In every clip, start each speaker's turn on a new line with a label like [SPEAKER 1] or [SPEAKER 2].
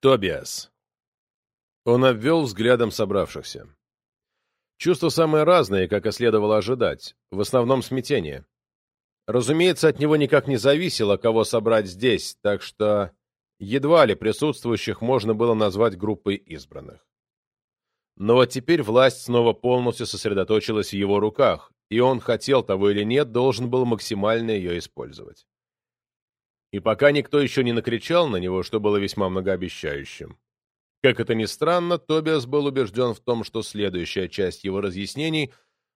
[SPEAKER 1] Тобиас. Он обвел взглядом собравшихся. Чувства самые разные, как и следовало ожидать, в основном смятение. Разумеется, от него никак не зависело, кого собрать здесь, так что едва ли присутствующих можно было назвать группой избранных. Но вот теперь власть снова полностью сосредоточилась в его руках, и он, хотел того или нет, должен был максимально ее использовать. И пока никто еще не накричал на него, что было весьма многообещающим. Как это ни странно, Тобиас был убежден в том, что следующая часть его разъяснений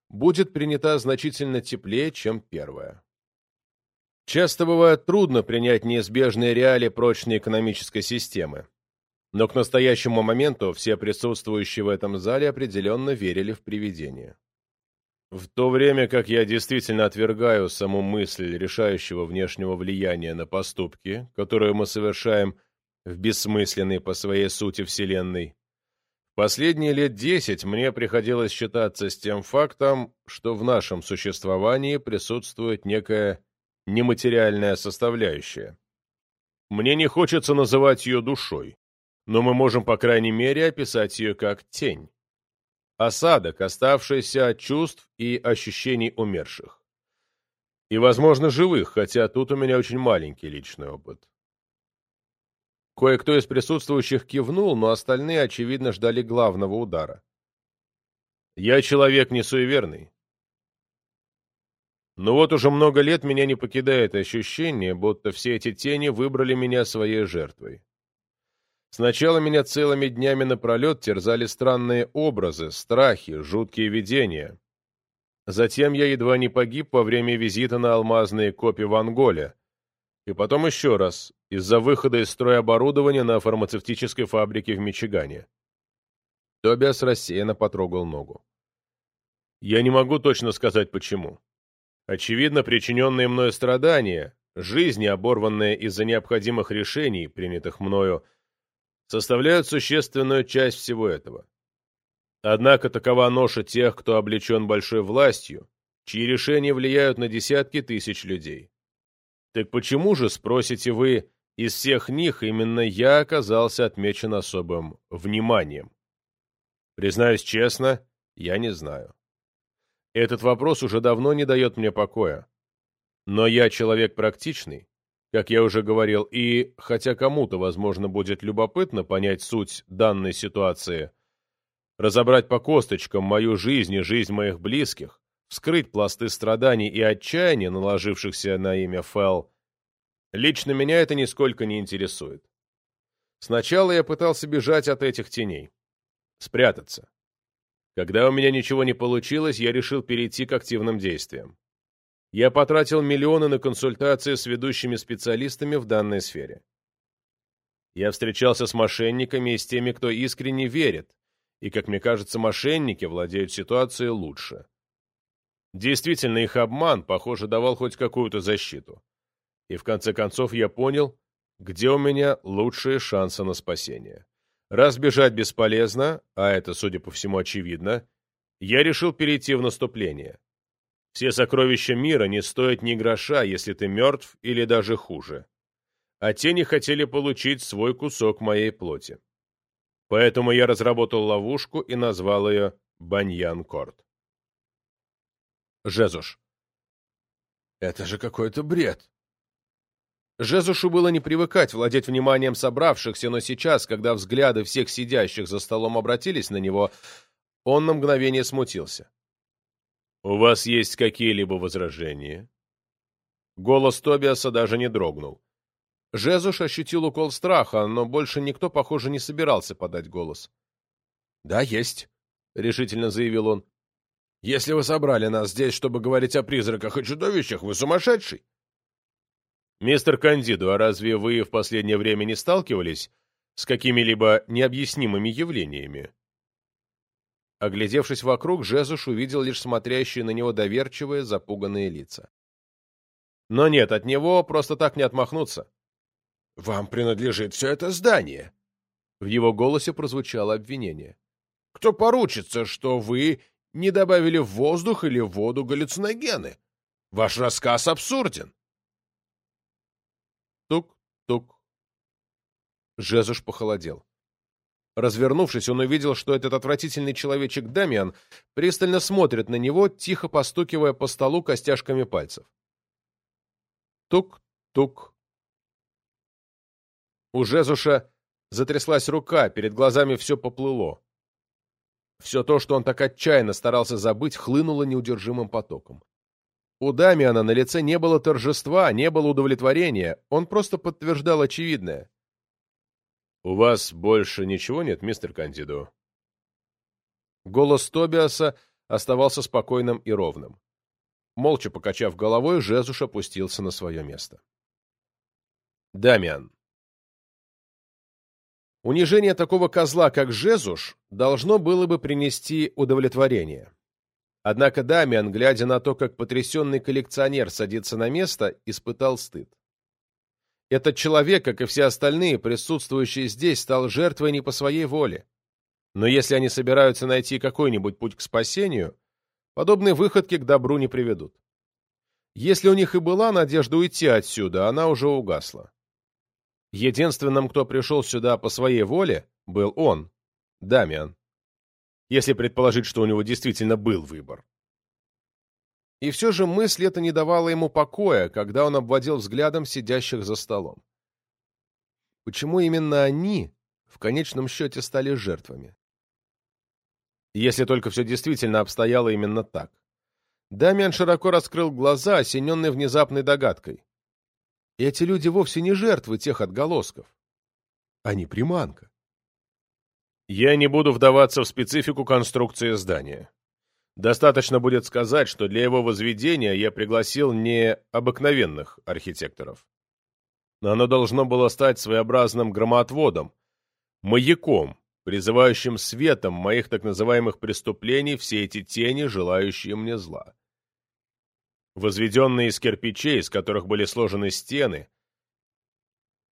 [SPEAKER 1] будет принята значительно теплее, чем первая. Часто бывает трудно принять неизбежные реалии прочной экономической системы. Но к настоящему моменту все присутствующие в этом зале определенно верили в привидения. В то время как я действительно отвергаю саму мысль решающего внешнего влияния на поступки, которые мы совершаем в бессмысленной по своей сути Вселенной, последние лет десять мне приходилось считаться с тем фактом, что в нашем существовании присутствует некая нематериальная составляющая. Мне не хочется называть ее душой, но мы можем, по крайней мере, описать ее как тень осадок, оставшийся от чувств и ощущений умерших. И, возможно, живых, хотя тут у меня очень маленький личный опыт. Кое-кто из присутствующих кивнул, но остальные, очевидно, ждали главного удара. Я человек не суеверный. Но вот уже много лет меня не покидает ощущение, будто все эти тени выбрали меня своей жертвой. Сначала меня целыми днями напролет терзали странные образы, страхи, жуткие видения. Затем я едва не погиб во время визита на алмазные копии в Анголе. И потом еще раз, из-за выхода из строя оборудования на фармацевтической фабрике в Мичигане. Тобиас рассеянно потрогал ногу. Я не могу точно сказать, почему. Очевидно, причиненные мною страдания, жизни, оборванные из-за необходимых решений, принятых мною, составляют существенную часть всего этого. Однако такова ноша тех, кто облечен большой властью, чьи решения влияют на десятки тысяч людей. Так почему же, спросите вы, из всех них именно я оказался отмечен особым вниманием? Признаюсь честно, я не знаю. Этот вопрос уже давно не дает мне покоя. Но я человек практичный, как я уже говорил, и, хотя кому-то, возможно, будет любопытно понять суть данной ситуации, разобрать по косточкам мою жизнь и жизнь моих близких, вскрыть пласты страданий и отчаяния, наложившихся на имя Фэл, лично меня это нисколько не интересует. Сначала я пытался бежать от этих теней, спрятаться. Когда у меня ничего не получилось, я решил перейти к активным действиям я потратил миллионы на консультации с ведущими специалистами в данной сфере. Я встречался с мошенниками и с теми, кто искренне верит, и, как мне кажется, мошенники владеют ситуацией лучше. Действительно, их обман, похоже, давал хоть какую-то защиту. И в конце концов я понял, где у меня лучшие шансы на спасение. Раз бежать бесполезно, а это, судя по всему, очевидно, я решил перейти в наступление. Все сокровища мира не стоят ни гроша, если ты мертв или даже хуже. А те не хотели получить свой кусок моей плоти. Поэтому я разработал ловушку и назвал ее Баньян-Корт. Жезуш. Это же какой-то бред. Жезушу было не привыкать владеть вниманием собравшихся, но сейчас, когда взгляды всех сидящих за столом обратились на него, он на мгновение смутился. «У вас есть какие-либо возражения?» Голос Тобиаса даже не дрогнул. Жезуш ощутил укол страха, но больше никто, похоже, не собирался подать голос. «Да, есть», — решительно заявил он. «Если вы собрали нас здесь, чтобы говорить о призраках и чудовищах, вы сумасшедший!» «Мистер Кандиду, а разве вы в последнее время не сталкивались с какими-либо необъяснимыми явлениями?» Оглядевшись вокруг, Жезуш увидел лишь смотрящие на него доверчивые, запуганные лица. Но нет, от него просто так не отмахнуться. «Вам принадлежит все это здание!» В его голосе прозвучало обвинение. «Кто поручится, что вы не добавили в воздух или в воду галлюциногены? Ваш рассказ абсурден!» Тук-тук. Жезуш похолодел. Развернувшись, он увидел, что этот отвратительный человечек Дамиан пристально смотрит на него, тихо постукивая по столу костяшками пальцев. Тук-тук. У Жезуша затряслась рука, перед глазами все поплыло. Все то, что он так отчаянно старался забыть, хлынуло неудержимым потоком. У Дамиана на лице не было торжества, не было удовлетворения, он просто подтверждал очевидное. «У вас больше ничего нет, мистер Кандидо?» Голос Тобиаса оставался спокойным и ровным. Молча покачав головой, Жезуш опустился на свое место. Дамиан. Унижение такого козла, как Жезуш, должно было бы принести удовлетворение. Однако Дамиан, глядя на то, как потрясенный коллекционер садится на место, испытал стыд. Этот человек, как и все остальные, присутствующие здесь, стал жертвой не по своей воле. Но если они собираются найти какой-нибудь путь к спасению, подобные выходки к добру не приведут. Если у них и была надежда уйти отсюда, она уже угасла. Единственным, кто пришел сюда по своей воле, был он, Дамиан. Если предположить, что у него действительно был выбор. И все же мысль эта не давала ему покоя, когда он обводил взглядом сидящих за столом. Почему именно они в конечном счете стали жертвами? Если только все действительно обстояло именно так. Дамиан широко раскрыл глаза, осененный внезапной догадкой. эти люди вовсе не жертвы тех отголосков. Они приманка. Я не буду вдаваться в специфику конструкции здания. Достаточно будет сказать, что для его возведения я пригласил не обыкновенных архитекторов. Оно должно было стать своеобразным громоотводом, маяком, призывающим светом моих так называемых преступлений все эти тени, желающие мне зла. Возведенные из кирпичей, из которых были сложены стены,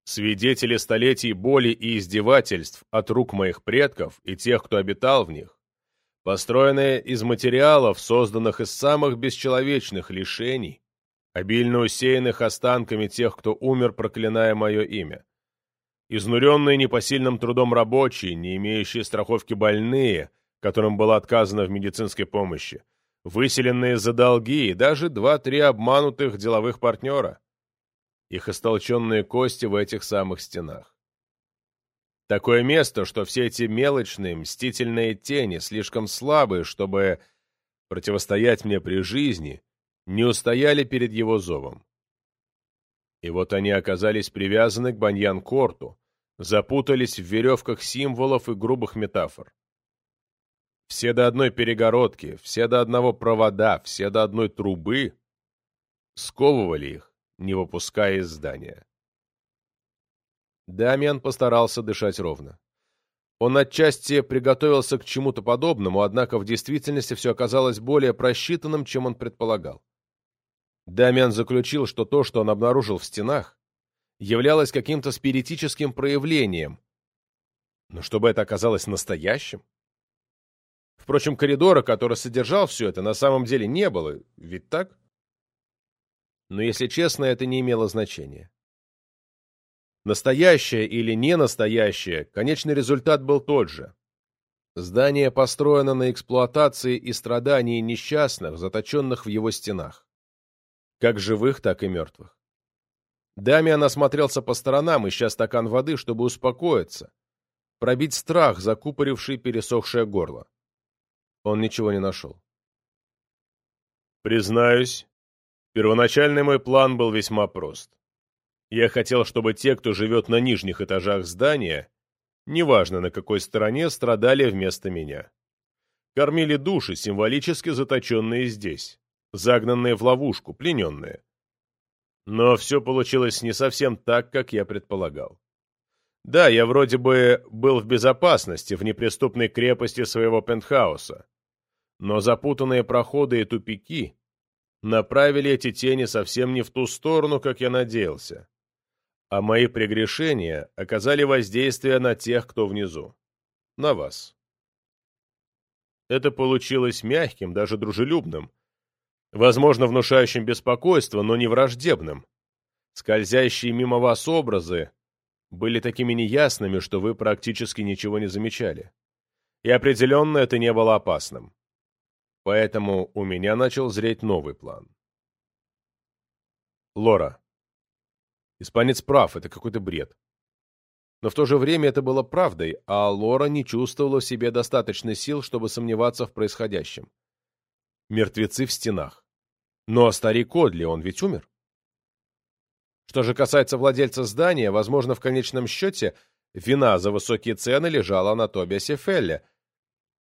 [SPEAKER 1] свидетели столетий боли и издевательств от рук моих предков и тех, кто обитал в них, построенная из материалов, созданных из самых бесчеловечных лишений, обильно усеянных останками тех, кто умер, проклиная мое имя. Изнуренные непосильным трудом рабочие, не имеющие страховки больные, которым было отказано в медицинской помощи, выселенные за долги и даже два-три обманутых деловых партнера. Их истолченные кости в этих самых стенах. Такое место, что все эти мелочные, мстительные тени, слишком слабые, чтобы противостоять мне при жизни, не устояли перед его зовом. И вот они оказались привязаны к Баньян-Корту, запутались в веревках символов и грубых метафор. Все до одной перегородки, все до одного провода, все до одной трубы сковывали их, не выпуская из здания. Дамиан постарался дышать ровно. Он отчасти приготовился к чему-то подобному, однако в действительности все оказалось более просчитанным, чем он предполагал. Дамиан заключил, что то, что он обнаружил в стенах, являлось каким-то спиритическим проявлением. Но чтобы это оказалось настоящим? Впрочем, коридора, который содержал все это, на самом деле не было, ведь так? Но, если честно, это не имело значения. Настоящее или не настоящее, конечный результат был тот же. Здание построено на эксплуатации и страдании несчастных, заточенных в его стенах. Как живых, так и мертвых. Дамиан осмотрелся по сторонам, ища стакан воды, чтобы успокоиться, пробить страх, закупоривший пересохшее горло. Он ничего не нашел. Признаюсь, первоначальный мой план был весьма прост. Я хотел, чтобы те, кто живет на нижних этажах здания, неважно на какой стороне, страдали вместо меня. Кормили души, символически заточенные здесь, загнанные в ловушку, плененные. Но все получилось не совсем так, как я предполагал. Да, я вроде бы был в безопасности, в неприступной крепости своего пентхауса. Но запутанные проходы и тупики направили эти тени совсем не в ту сторону, как я надеялся а мои прегрешения оказали воздействие на тех, кто внизу. На вас. Это получилось мягким, даже дружелюбным, возможно, внушающим беспокойство, но не враждебным. Скользящие мимо вас образы были такими неясными, что вы практически ничего не замечали. И определенно это не было опасным. Поэтому у меня начал зреть новый план. Лора. Испанец прав, это какой-то бред. Но в то же время это было правдой, а Лора не чувствовала в себе достаточно сил, чтобы сомневаться в происходящем. Мертвецы в стенах. Но старик Кодли, он ведь умер? Что же касается владельца здания, возможно, в конечном счете вина за высокие цены лежала на Тобиасе Фелле.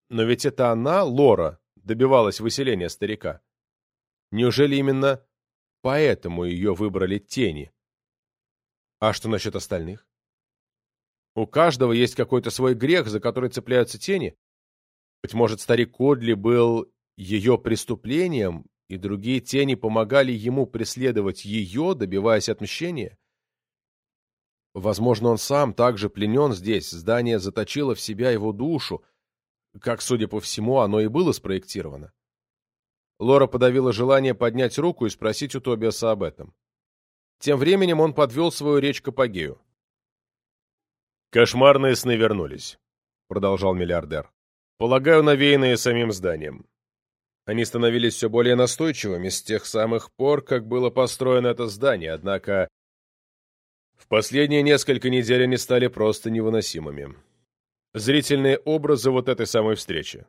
[SPEAKER 1] Но ведь это она, Лора, добивалась выселения старика. Неужели именно поэтому ее выбрали тени? А что насчет остальных? У каждого есть какой-то свой грех, за который цепляются тени. Быть может, старик Кодли был ее преступлением, и другие тени помогали ему преследовать ее, добиваясь отмщения? Возможно, он сам также пленен здесь, здание заточило в себя его душу, как, судя по всему, оно и было спроектировано. Лора подавила желание поднять руку и спросить у Тобиаса об этом. Тем временем он подвел свою речь к апогею. «Кошмарные сны вернулись», — продолжал миллиардер. «Полагаю, навеянные самим зданием. Они становились все более настойчивыми с тех самых пор, как было построено это здание, однако в последние несколько недель они стали просто невыносимыми. Зрительные образы вот этой самой встречи.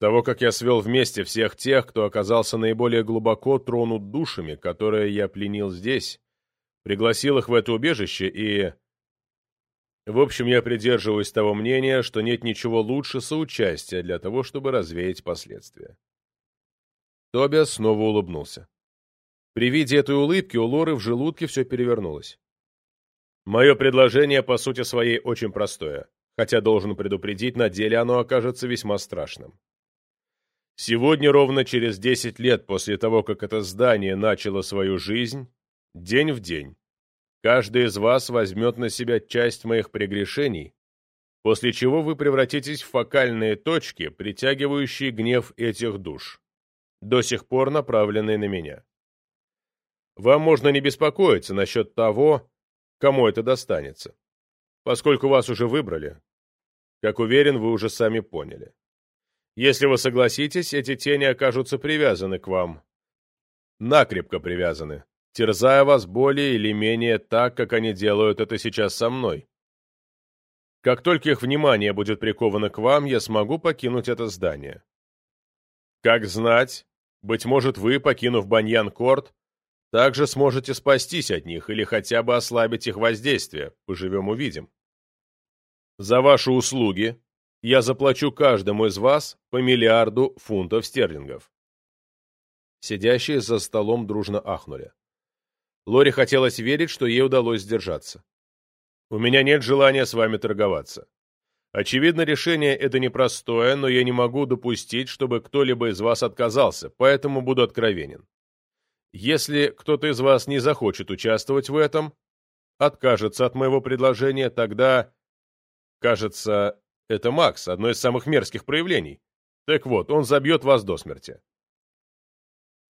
[SPEAKER 1] Того, как я свел вместе всех тех, кто оказался наиболее глубоко тронут душами, которые я пленил здесь, пригласил их в это убежище и... В общем, я придерживаюсь того мнения, что нет ничего лучше соучастия для того, чтобы развеять последствия. Тобиас снова улыбнулся. При виде этой улыбки у Лоры в желудке все перевернулось. Мое предложение, по сути своей, очень простое, хотя должен предупредить, на деле оно окажется весьма страшным. Сегодня, ровно через 10 лет после того, как это здание начало свою жизнь, день в день, Каждый из вас возьмет на себя часть моих прегрешений, после чего вы превратитесь в фокальные точки, притягивающие гнев этих душ, до сих пор направленные на меня. Вам можно не беспокоиться насчет того, кому это достанется, поскольку вас уже выбрали. Как уверен, вы уже сами поняли. Если вы согласитесь, эти тени окажутся привязаны к вам. Накрепко привязаны терзая вас более или менее так, как они делают это сейчас со мной. Как только их внимание будет приковано к вам, я смогу покинуть это здание. Как знать, быть может, вы, покинув Баньян-Корт, также сможете спастись от них или хотя бы ослабить их воздействие, поживем-увидим. За ваши услуги я заплачу каждому из вас по миллиарду фунтов стерлингов. Сидящие за столом дружно ахнули. Лори хотелось верить, что ей удалось сдержаться. «У меня нет желания с вами торговаться. Очевидно, решение это непростое, но я не могу допустить, чтобы кто-либо из вас отказался, поэтому буду откровенен. Если кто-то из вас не захочет участвовать в этом, откажется от моего предложения, тогда... Кажется, это Макс, одно из самых мерзких проявлений. Так вот, он забьет вас до смерти.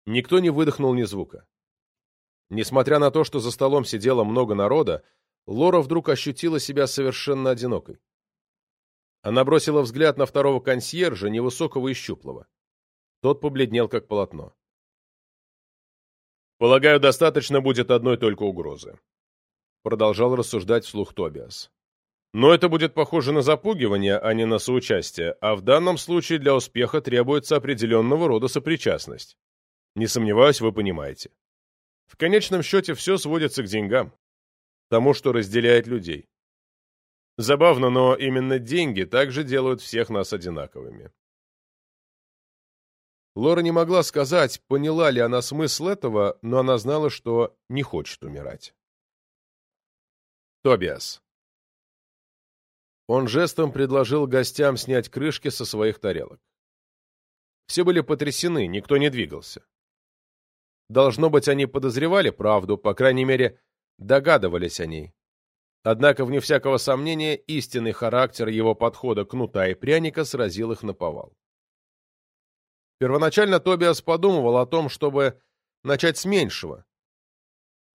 [SPEAKER 1] Никто не выдохнул ни звука. Несмотря на то, что за столом сидело много народа, Лора вдруг ощутила себя совершенно одинокой. Она бросила взгляд на второго консьержа, невысокого и щуплого. Тот побледнел, как полотно. «Полагаю, достаточно будет одной только угрозы», — продолжал рассуждать вслух Тобиас. «Но это будет похоже на запугивание, а не на соучастие, а в данном случае для успеха требуется определенного рода сопричастность. Не сомневаюсь, вы понимаете. В конечном счете все сводится к деньгам, тому, что разделяет людей. Забавно, но именно деньги также делают всех нас одинаковыми. Лора не могла сказать, поняла ли она смысл этого, но она знала, что не хочет умирать. Тобиас. Он жестом предложил гостям снять крышки со своих тарелок. Все были потрясены, никто не двигался. Должно быть, они подозревали правду, по крайней мере, догадывались о ней. Однако, вне всякого сомнения, истинный характер его подхода кнута и пряника сразил их на повал. Первоначально Тобиас подумывал о том, чтобы начать с меньшего.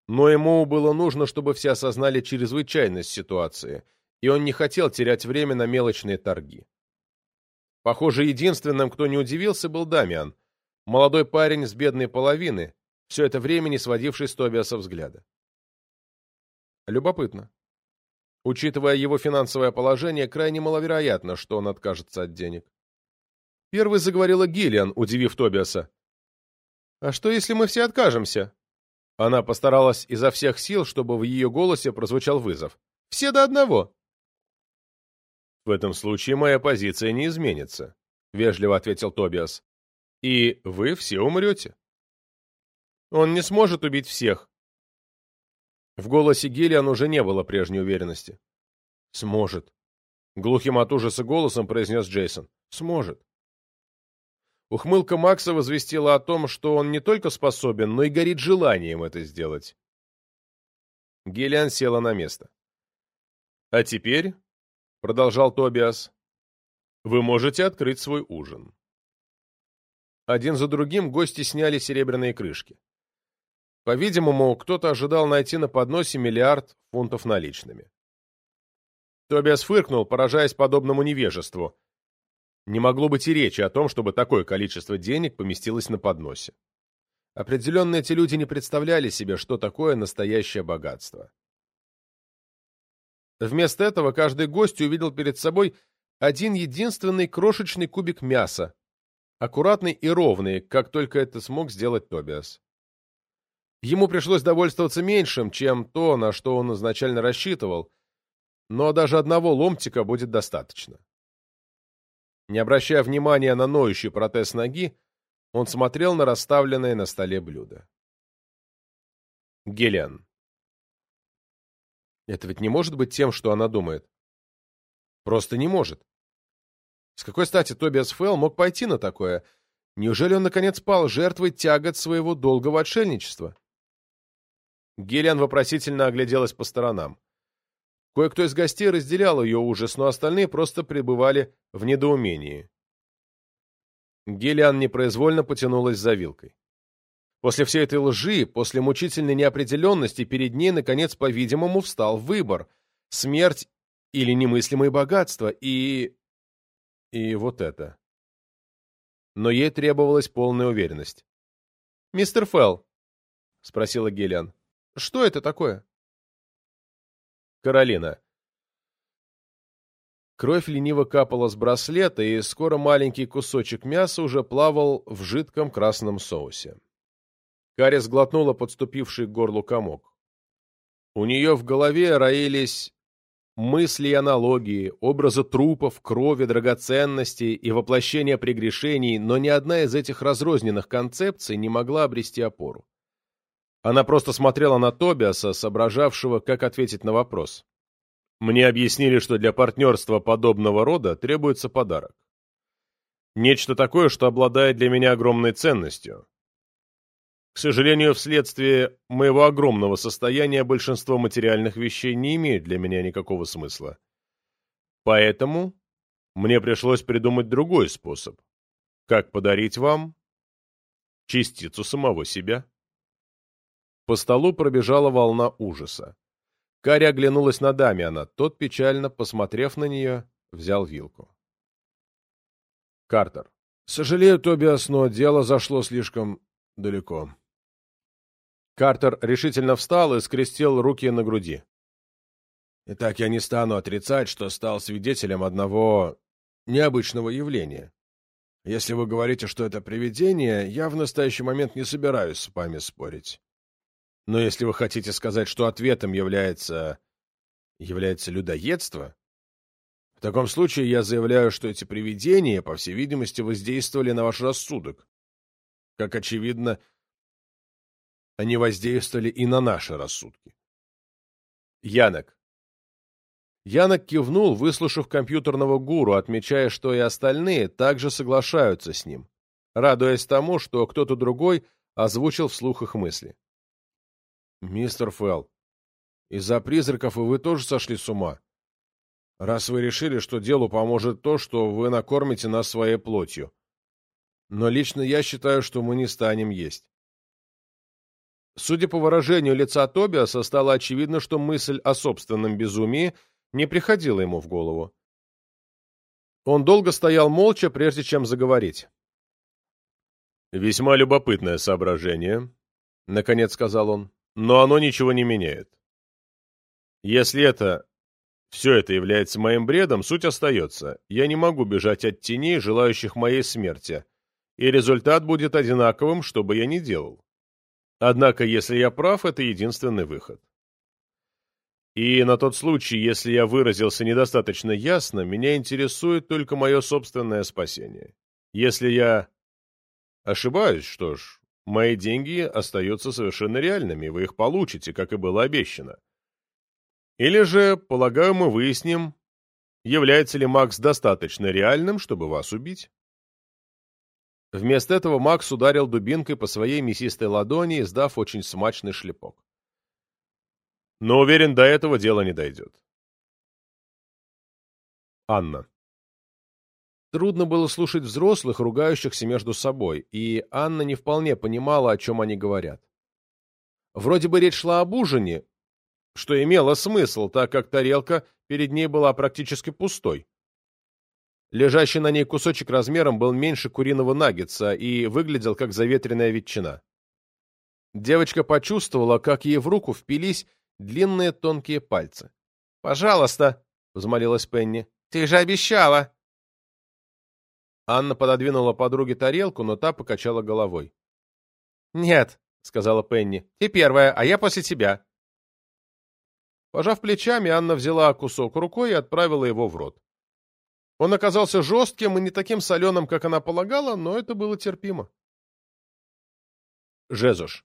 [SPEAKER 1] но ему было нужно, чтобы все осознали чрезвычайность ситуации, и он не хотел терять время на мелочные торги. Похоже, единственным, кто не удивился, был Дамиан, молодой парень с бедной половины, все это время не сводивший с Тобиаса взгляда. Любопытно. Учитывая его финансовое положение, крайне маловероятно, что он откажется от денег. Первый заговорила Гиллиан, удивив Тобиаса. «А что, если мы все откажемся?» Она постаралась изо всех сил, чтобы в ее голосе прозвучал вызов. «Все до одного!» «В этом случае моя позиция не изменится», — вежливо ответил Тобиас. «И вы все умрете». «Он не сможет убить всех». В голосе Гиллиан уже не было прежней уверенности. «Сможет», — глухим от ужаса голосом произнес Джейсон. «Сможет». Ухмылка Макса возвестила о том, что он не только способен, но и горит желанием это сделать. Гелиан села на место. «А теперь», — продолжал Тобиас, — «вы можете открыть свой ужин». Один за другим гости сняли серебряные крышки. По-видимому, кто-то ожидал найти на подносе миллиард фунтов наличными. Тобиас фыркнул, поражаясь подобному невежеству. Не могло быть и речи о том, чтобы такое количество денег поместилось на подносе. Определенно эти люди не представляли себе, что такое настоящее богатство. Вместо этого каждый гость увидел перед собой один единственный крошечный кубик мяса, аккуратный и ровный, как только это смог сделать Тобиас. Ему пришлось довольствоваться меньшим, чем то, на что он изначально рассчитывал, но даже одного ломтика будет достаточно. Не обращая внимания на ноющий протез ноги, он смотрел на расставленное на столе блюдо. Гелиан. Это ведь не может быть тем, что она думает. Просто не может. С какой стати Тобиас Фелл мог пойти на такое? Неужели он, наконец, пал жертвой тягот своего долгого отшельничества? Гелиан вопросительно огляделась по сторонам. Кое-кто из гостей разделял ее ужас, но остальные просто пребывали в недоумении. Гелиан непроизвольно потянулась за вилкой. После всей этой лжи, после мучительной неопределенности, перед ней, наконец, по-видимому, встал выбор — смерть или немыслимое богатство, и... и вот это. Но ей требовалась полная уверенность. «Мистер Фелл», — спросила Гелиан, — «что это такое?» Каролина. Кровь лениво капала с браслета, и скоро маленький кусочек мяса уже плавал в жидком красном соусе. Каря сглотнула подступивший к горлу комок. У нее в голове роились мысли и аналогии, образы трупов, крови, драгоценностей и воплощения прегрешений, но ни одна из этих разрозненных концепций не могла обрести опору. Она просто смотрела на Тобиаса, соображавшего, как ответить на вопрос. Мне объяснили, что для партнерства подобного рода требуется подарок. Нечто такое, что обладает для меня огромной ценностью. К сожалению, вследствие моего огромного состояния большинство материальных вещей не имеют для меня никакого смысла. Поэтому мне пришлось придумать другой способ. Как подарить вам частицу самого себя. По столу пробежала волна ужаса. Карри оглянулась на Дамиана. Тот, печально посмотрев на нее, взял вилку. Картер. «Сожалею, Тобиас, но дело зашло слишком далеко». Картер решительно встал и скрестил руки на груди. «Итак, я не стану отрицать, что стал свидетелем одного необычного явления. Если вы говорите, что это привидение, я в настоящий момент не собираюсь с вами спорить. Но если вы хотите сказать, что ответом является... является людоедство, в таком случае я заявляю, что эти привидения, по всей видимости, воздействовали на ваш рассудок. Как очевидно, они воздействовали и на наши рассудки. Янок. Янок кивнул, выслушав компьютерного гуру, отмечая, что и остальные также соглашаются с ним, радуясь тому, что кто-то другой озвучил вслух их мысли. «Мистер Фелл, из-за призраков и вы тоже сошли с ума? Раз вы решили, что делу поможет то, что вы накормите нас своей плотью. Но лично я считаю, что мы не станем есть». Судя по выражению лица Тобиаса, стало очевидно, что мысль о собственном безумии не приходила ему в голову. Он долго стоял молча, прежде чем заговорить. «Весьма любопытное соображение», — наконец сказал он, — «но оно ничего не меняет. Если это... все это является моим бредом, суть остается. Я не могу бежать от теней, желающих моей смерти, и результат будет одинаковым, что бы я ни делал. Однако, если я прав, это единственный выход. И на тот случай, если я выразился недостаточно ясно, меня интересует только мое собственное спасение. Если я ошибаюсь, что ж, мои деньги остаются совершенно реальными, вы их получите, как и было обещано. Или же, полагаю, мы выясним, является ли Макс достаточно реальным, чтобы вас убить. Вместо этого Макс ударил дубинкой по своей мясистой ладони, издав очень смачный шлепок. Но уверен, до этого дело не дойдет. Анна. Трудно было слушать взрослых, ругающихся между собой, и Анна не вполне понимала, о чем они говорят. Вроде бы речь шла об ужине, что имело смысл, так как тарелка перед ней была практически пустой. Лежащий на ней кусочек размером был меньше куриного наггетса и выглядел как заветренная ветчина. Девочка почувствовала, как ей в руку впились длинные тонкие пальцы. «Пожалуйста!» — взмолилась Пенни. «Ты же обещала!» Анна пододвинула подруге тарелку, но та покачала головой. «Нет», — сказала Пенни, — «ты первая, а я после тебя». Пожав плечами, Анна взяла кусок рукой и отправила его в рот. Он оказался жестким и не таким соленым, как она полагала, но это было терпимо. Жезуш.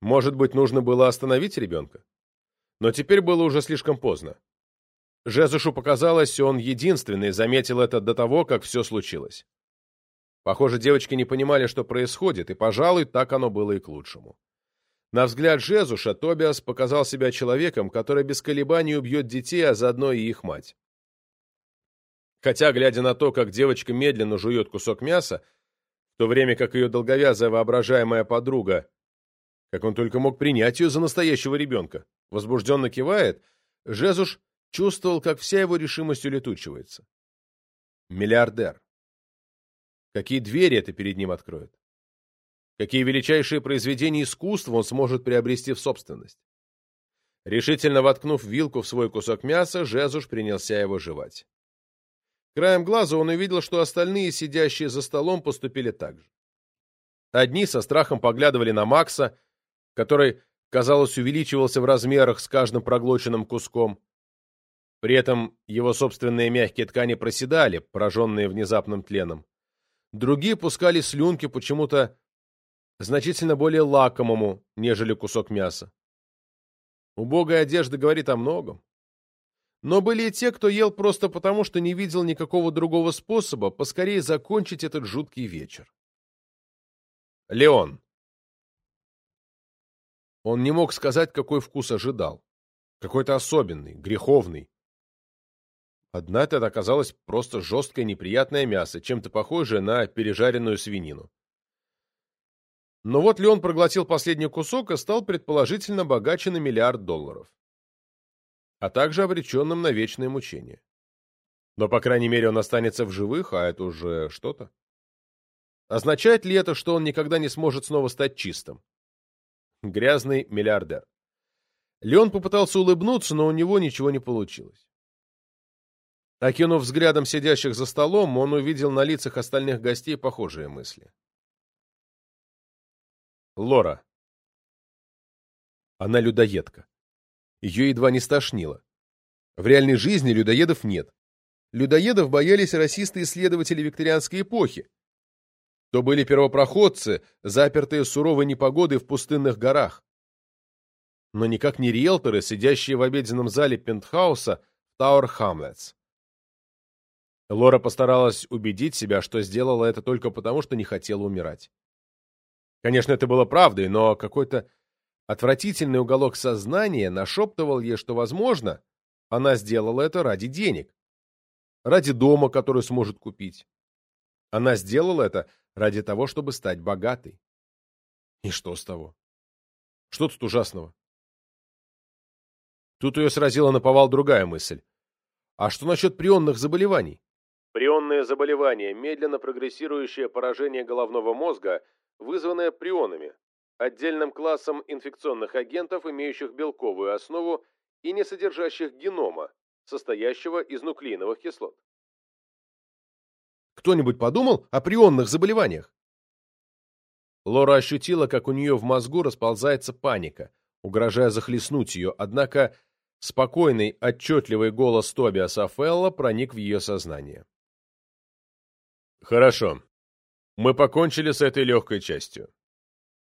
[SPEAKER 1] Может быть, нужно было остановить ребенка? Но теперь было уже слишком поздно. Жезушу показалось, он единственный заметил это до того, как все случилось. Похоже, девочки не понимали, что происходит, и, пожалуй, так оно было и к лучшему. На взгляд Жезуша Тобиас показал себя человеком, который без колебаний убьет детей, а заодно и их мать. Хотя, глядя на то, как девочка медленно жует кусок мяса, в то время как ее долговязая воображаемая подруга, как он только мог принять ее за настоящего ребенка, возбужденно кивает, Жезуш чувствовал, как вся его решимость улетучивается. Миллиардер. Какие двери это перед ним откроет? Какие величайшие произведения искусства он сможет приобрести в собственность? Решительно воткнув вилку в свой кусок мяса, Жезуш принялся его жевать. Краем глаза он увидел, что остальные, сидящие за столом, поступили так же. Одни со страхом поглядывали на Макса, который, казалось, увеличивался в размерах с каждым проглоченным куском. При этом его собственные мягкие ткани проседали, пораженные внезапным тленом. Другие пускали слюнки почему-то значительно более лакомому, нежели кусок мяса. Убогая одежда говорит о многом. Но были и те, кто ел просто потому, что не видел никакого другого способа поскорее закончить этот жуткий вечер. Леон. Он не мог сказать, какой вкус ожидал. Какой-то особенный, греховный. Одна это оказалось просто жесткое неприятное мясо, чем-то похожее на пережаренную свинину. Но вот Леон проглотил последний кусок и стал предположительно богаче на миллиард долларов а также обреченным на вечное мучение. Но, по крайней мере, он останется в живых, а это уже что-то. Означает ли это, что он никогда не сможет снова стать чистым? Грязный миллиардер. Леон попытался улыбнуться, но у него ничего не получилось. Окинув взглядом сидящих за столом, он увидел на лицах остальных гостей похожие мысли. Лора. Она людоедка. Ее едва не стошнило. В реальной жизни людоедов нет. Людоедов боялись расисты-исследователи викторианской эпохи. То были первопроходцы, запертые суровой непогодой в пустынных горах. Но никак не риэлторы, сидящие в обеденном зале пентхауса Тауэр Хамлетс. Лора постаралась убедить себя, что сделала это только потому, что не хотела умирать. Конечно, это было правдой, но какой-то Отвратительный уголок сознания нашептывал ей, что, возможно, она сделала это ради денег, ради дома, который сможет купить. Она сделала это ради того, чтобы стать богатой. И что с того? Что тут ужасного? Тут ее сразила на повал другая мысль. А что насчет прионных заболеваний? Прионные заболевания – медленно прогрессирующее поражение головного мозга, вызванное прионами, отдельным классом инфекционных агентов, имеющих белковую основу и не содержащих генома, состоящего из нуклеиновых кислот. Кто-нибудь подумал о прионных заболеваниях? Лора ощутила, как у нее в мозгу расползается паника, угрожая захлестнуть ее, однако спокойный, отчетливый голос Тобиаса Фелла проник в ее сознание. «Хорошо. Мы покончили с этой легкой частью.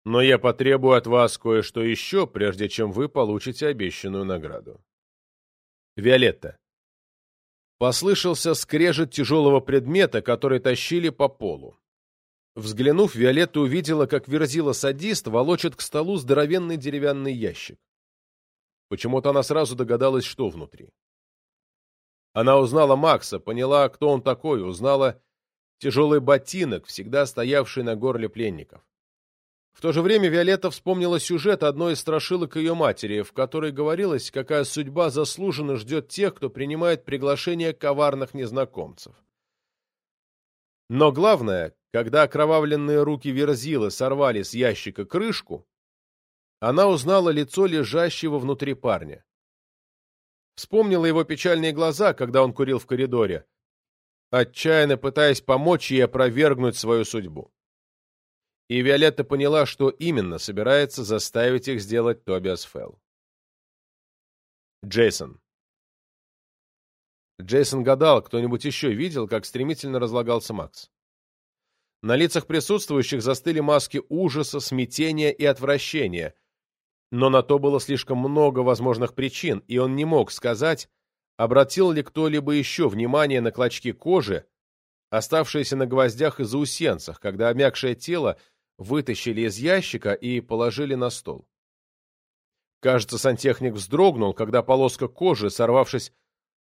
[SPEAKER 1] Но я потребую от вас кое-что еще, прежде чем вы получите обещанную награду. Виолетта. Послышался скрежет тяжелого предмета, который тащили по полу. Взглянув, Виолетта увидела, как верзила-садист волочит к столу здоровенный деревянный ящик. Почему-то она сразу догадалась, что внутри. Она узнала Макса, поняла, кто он такой, узнала тяжелый ботинок, всегда стоявший на горле пленников. В то же время Виолетта вспомнила сюжет одной из страшилок ее матери, в которой говорилось, какая судьба заслуженно ждет тех, кто принимает приглашение коварных незнакомцев. Но главное, когда окровавленные руки Верзилы сорвали с ящика крышку, она узнала лицо лежащего внутри парня. Вспомнила его печальные глаза, когда он курил в коридоре, отчаянно пытаясь помочь ей опровергнуть свою судьбу и Виолетта поняла, что именно собирается заставить их сделать Тобиас Фелл. Джейсон. Джейсон гадал, кто-нибудь еще видел, как стремительно разлагался Макс. На лицах присутствующих застыли маски ужаса, смятения и отвращения, но на то было слишком много возможных причин, и он не мог сказать, обратил ли кто-либо еще внимание на клочки кожи, оставшиеся на гвоздях и заусенцах, когда обмякшее тело вытащили из ящика и положили на стол. Кажется, сантехник вздрогнул, когда полоска кожи, сорвавшись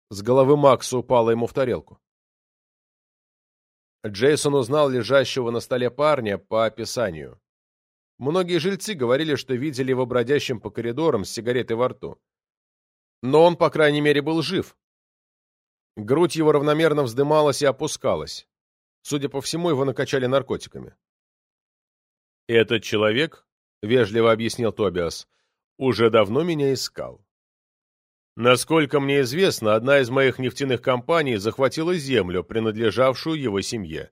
[SPEAKER 1] с головы Макса, упала ему в тарелку. Джейсон узнал лежащего на столе парня по описанию. Многие жильцы говорили, что видели его бродящим по коридорам с сигаретой во рту. Но он, по крайней мере, был жив. Грудь его равномерно вздымалась и опускалась. Судя по всему, его накачали наркотиками. «Этот человек, — вежливо объяснил Тобиас, — уже давно меня искал. Насколько мне известно, одна из моих нефтяных компаний захватила землю, принадлежавшую его семье.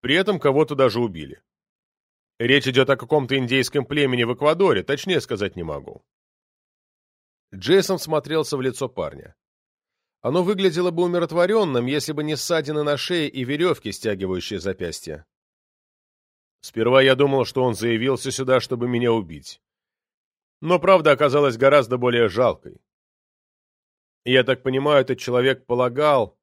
[SPEAKER 1] При этом кого-то даже убили. Речь идет о каком-то индейском племени в Эквадоре, точнее сказать не могу. Джейсон смотрелся в лицо парня. Оно выглядело бы умиротворенным, если бы не ссадины на шее и веревки, стягивающие запястья. Сперва я думал, что он заявился сюда, чтобы меня убить. Но правда оказалась гораздо более жалкой. Я так понимаю, этот человек полагал,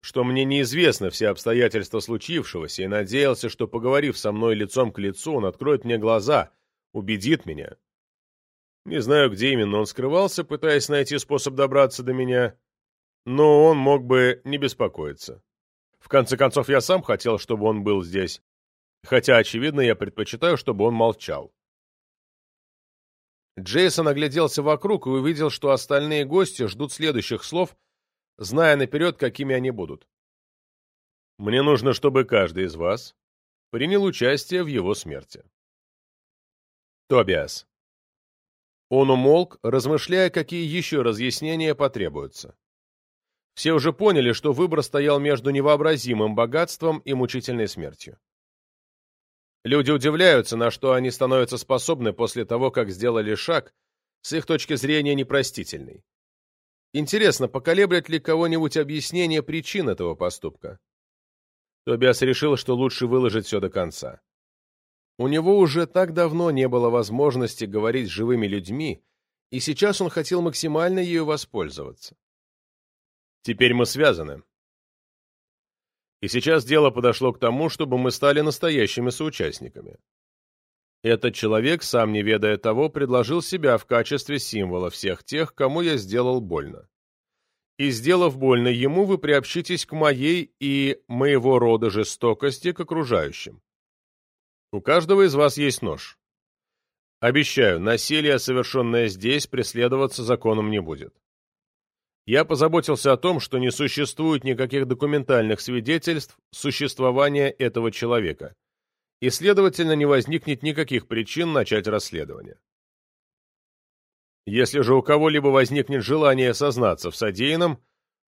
[SPEAKER 1] что мне неизвестны все обстоятельства случившегося, и надеялся, что, поговорив со мной лицом к лицу, он откроет мне глаза, убедит меня. Не знаю, где именно он скрывался, пытаясь найти способ добраться до меня, но он мог бы не беспокоиться. В конце концов, я сам хотел, чтобы он был здесь, хотя, очевидно, я предпочитаю, чтобы он молчал. Джейсон огляделся вокруг и увидел, что остальные гости ждут следующих слов, зная наперед, какими они будут. «Мне нужно, чтобы каждый из вас принял участие в его смерти». Тобиас. Он умолк, размышляя, какие еще разъяснения потребуются. Все уже поняли, что выбор стоял между невообразимым богатством и мучительной смертью. Люди удивляются, на что они становятся способны после того, как сделали шаг, с их точки зрения непростительный. Интересно, поколеблет ли кого-нибудь объяснение причин этого поступка? Тобиас решил, что лучше выложить все до конца. У него уже так давно не было возможности говорить с живыми людьми, и сейчас он хотел максимально ею воспользоваться. Теперь мы связаны, и сейчас дело подошло к тому, чтобы мы стали настоящими соучастниками. Этот человек, сам не ведая того, предложил себя в качестве символа всех тех, кому я сделал больно. И, сделав больно ему, вы приобщитесь к моей и моего рода жестокости к окружающим. У каждого из вас есть нож. Обещаю, насилие, совершенное здесь, преследоваться законом не будет. Я позаботился о том, что не существует никаких документальных свидетельств существования этого человека, и, следовательно, не возникнет никаких причин начать расследование. Если же у кого-либо возникнет желание сознаться в содеянном,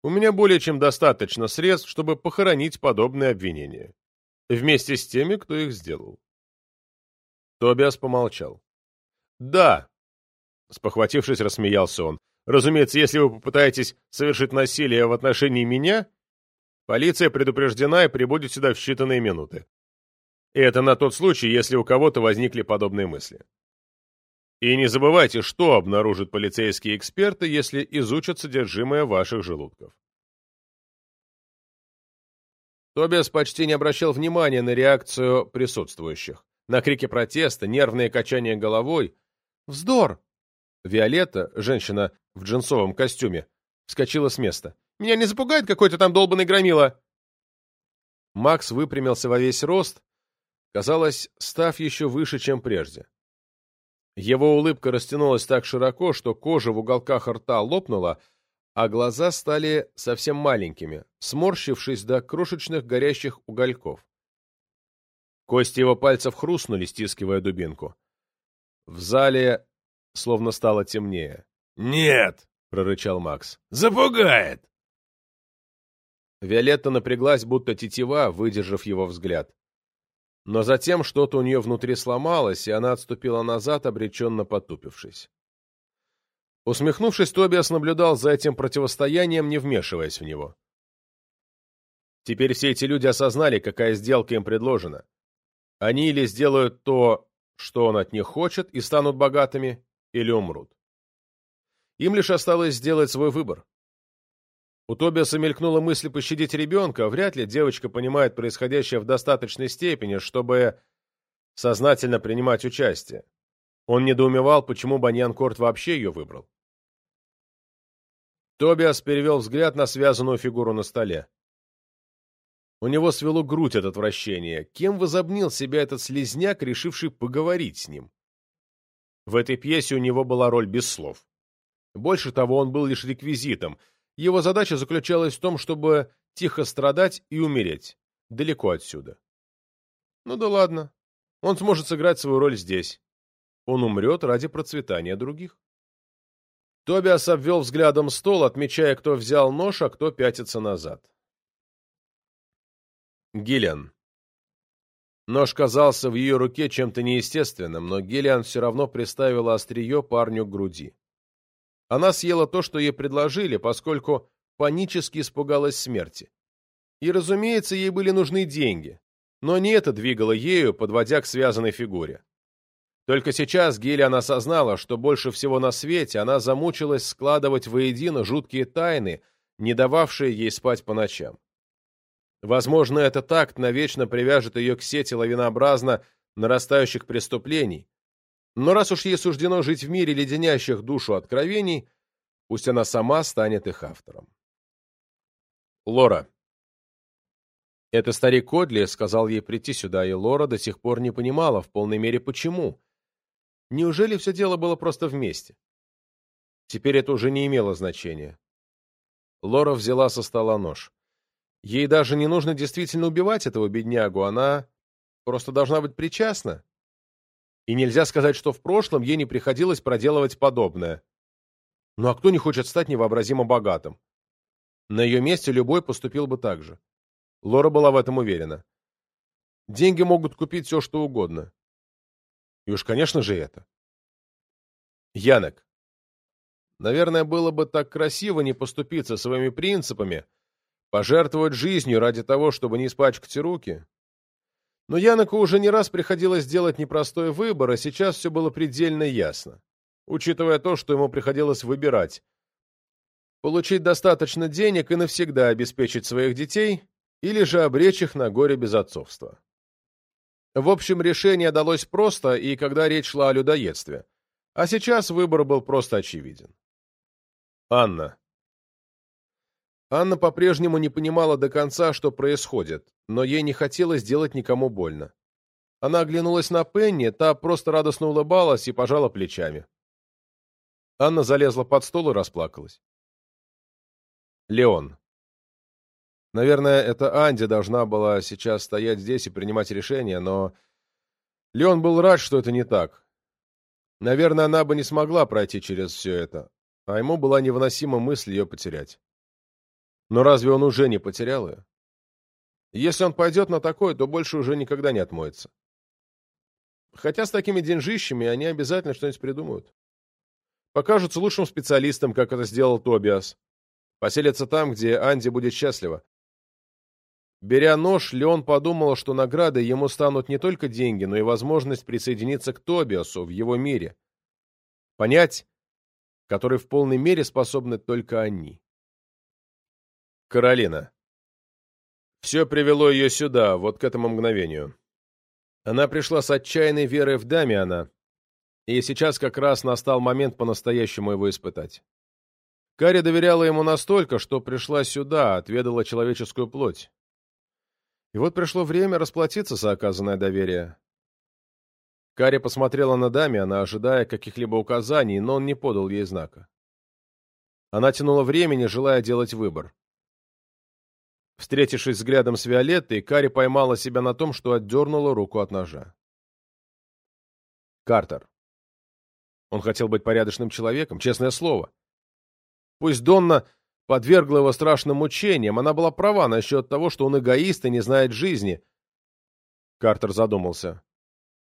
[SPEAKER 1] у меня более чем достаточно средств, чтобы похоронить подобные обвинения. Вместе с теми, кто их сделал. Тобиас помолчал. «Да», — спохватившись, рассмеялся он, «разумеется, если вы попытаетесь совершить насилие в отношении меня, полиция предупреждена и прибудет сюда в считанные минуты. И это на тот случай, если у кого-то возникли подобные мысли. И не забывайте, что обнаружат полицейские эксперты, если изучат содержимое ваших желудков. Тобиас почти не обращал внимания на реакцию присутствующих, на крики протеста, нервные качания головой. «Вздор!» Виолетта, женщина в джинсовом костюме, вскочила с места. «Меня не запугает какой-то там долбанный громила!» Макс выпрямился во весь рост, казалось, став еще выше, чем прежде. Его улыбка растянулась так широко, что кожа в уголках рта лопнула, а глаза стали совсем маленькими, сморщившись до крошечных горящих угольков. Кости его пальцев хрустнули, стискивая дубинку. В зале словно стало темнее.
[SPEAKER 2] «Нет!» — прорычал Макс. «Запугает!»
[SPEAKER 1] Виолетта напряглась, будто тетива, выдержав его взгляд. Но затем что-то у нее внутри сломалось, и она отступила назад, обреченно потупившись. Усмехнувшись, Тобиас наблюдал за этим противостоянием, не вмешиваясь в него. Теперь все эти люди осознали, какая сделка им предложена. Они или сделают то, что он от них хочет, и станут богатыми, или умрут. Им лишь осталось сделать свой выбор. У Тобиаса мелькнула мысль пощадить ребенка, вряд ли девочка понимает происходящее в достаточной степени, чтобы сознательно принимать участие. Он недоумевал, почему Баньян Корт вообще ее выбрал. Тобиас перевел взгляд на связанную фигуру на столе. У него свело грудь от отвращения. Кем возобнил себя этот слезняк, решивший поговорить с ним? В этой пьесе у него была роль без слов. Больше того, он был лишь реквизитом — его задача заключалась в том, чтобы тихо страдать и умереть, далеко отсюда. Ну да ладно, он сможет сыграть свою роль здесь. Он умрет ради процветания других. Тобиас обвел взглядом стол, отмечая, кто взял нож, а кто пятится назад. Гиллиан. Нож казался в ее руке чем-то неестественным, но Гиллиан все равно приставила острие парню к груди. Она съела то, что ей предложили, поскольку панически испугалась смерти. И, разумеется, ей были нужны деньги. Но не это двигало ею, подводя к связанной фигуре. Только сейчас Гиллиан осознала, что больше всего на свете она замучилась складывать воедино жуткие тайны, не дававшие ей спать по ночам. Возможно, этот акт навечно привяжет ее к сети лавинообразно нарастающих преступлений, но раз уж ей суждено жить в мире леденящих душу откровений, пусть она сама станет их автором. Лора. Это старик Кодли сказал ей прийти сюда, и Лора до сих пор не понимала в полной мере почему. Неужели все дело было просто вместе? Теперь это уже не имело значения. Лора взяла со стола нож. Ей даже не нужно действительно убивать этого беднягу, она просто должна быть причастна и нельзя сказать, что в прошлом ей не приходилось проделывать подобное. Ну а кто не хочет стать невообразимо богатым? На ее месте любой поступил бы так же. Лора была в этом уверена. Деньги могут купить все, что угодно. И уж, конечно же, это. Янек. Наверное, было бы так красиво не поступиться своими принципами, пожертвовать жизнью ради того, чтобы не испачкать руки. Но Яноку уже не раз приходилось делать непростой выбор, а сейчас все было предельно ясно, учитывая то, что ему приходилось выбирать. Получить достаточно денег и навсегда обеспечить своих детей, или же обречь их на горе безотцовства. В общем, решение далось просто, и когда речь шла о людоедстве. А сейчас выбор был просто очевиден. Анна. Анна по-прежнему не понимала до конца, что происходит, но ей не хотелось делать никому больно. Она оглянулась на Пенни, та просто радостно улыбалась и пожала плечами. Анна залезла под стол и расплакалась. Леон. Наверное, это Анди должна была сейчас стоять здесь и принимать решение, но Леон был рад, что это не так. Наверное, она бы не смогла пройти через все это, а ему была невыносима мысль ее потерять. Но разве он уже не потерял ее? Если он пойдет на такое, то больше уже никогда не отмоется. Хотя с такими деньжищами они обязательно что-нибудь придумают. Покажутся лучшим специалистом, как это сделал Тобиас. Поселятся там, где Анди будет счастлива. Беря нож, Леон подумал, что наградой ему станут не только деньги, но и возможность присоединиться к Тобиасу в его мире. Понять, который в полной мере способны только они. Каролина. Все привело ее сюда, вот к этому мгновению. Она пришла с отчаянной верой в Дамиана, и сейчас как раз настал момент по-настоящему его испытать. Кари доверяла ему настолько, что пришла сюда, отведала человеческую плоть. И вот пришло время расплатиться за оказанное доверие. Кари посмотрела на Дамиана, ожидая каких-либо указаний, но он не подал ей знака. Она тянула времени, желая делать выбор. Встретившись взглядом с Виолеттой, Кари поймала себя на том, что отдернула руку от ножа. Картер. Он хотел быть порядочным человеком, честное слово. Пусть Донна подвергла его страшным мучениям, она была права насчет того, что он эгоист и не знает жизни. Картер задумался.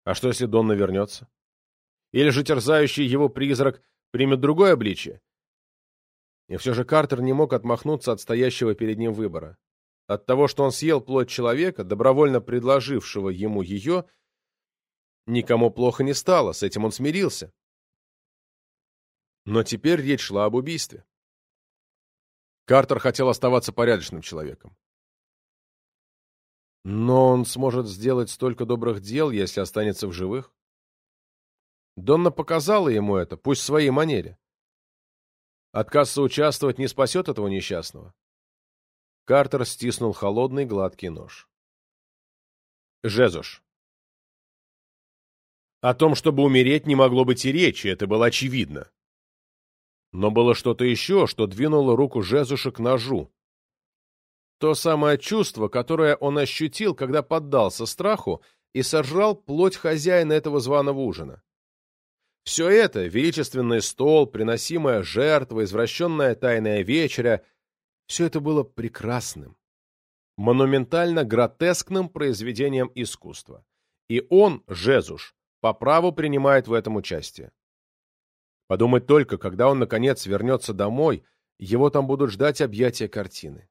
[SPEAKER 1] А что, если Донна вернется? Или же терзающий его призрак примет другое обличие? И все же Картер не мог отмахнуться от стоящего перед ним выбора. От того, что он съел плоть человека, добровольно предложившего ему ее, никому плохо не стало, с этим он смирился. Но теперь речь шла об убийстве. Картер хотел оставаться порядочным человеком. Но он сможет сделать столько добрых дел, если останется в живых. Донна показала ему это, пусть в своей манере. Отказ соучаствовать не спасет этого несчастного. Картер стиснул холодный гладкий нож. Жезуш. О том, чтобы умереть, не могло быть и речи, это было очевидно. Но было что-то еще, что двинуло руку Жезуша к ножу. То самое чувство, которое он ощутил, когда поддался страху и сожрал плоть хозяина этого званого ужина. Все это — величественный стол, приносимая жертва, извращенная тайная вечеря — все это было прекрасным, монументально-гротескным произведением искусства. И он, Жезуш, по праву принимает в этом участие. Подумать только, когда он, наконец, вернется домой, его там будут ждать объятия картины.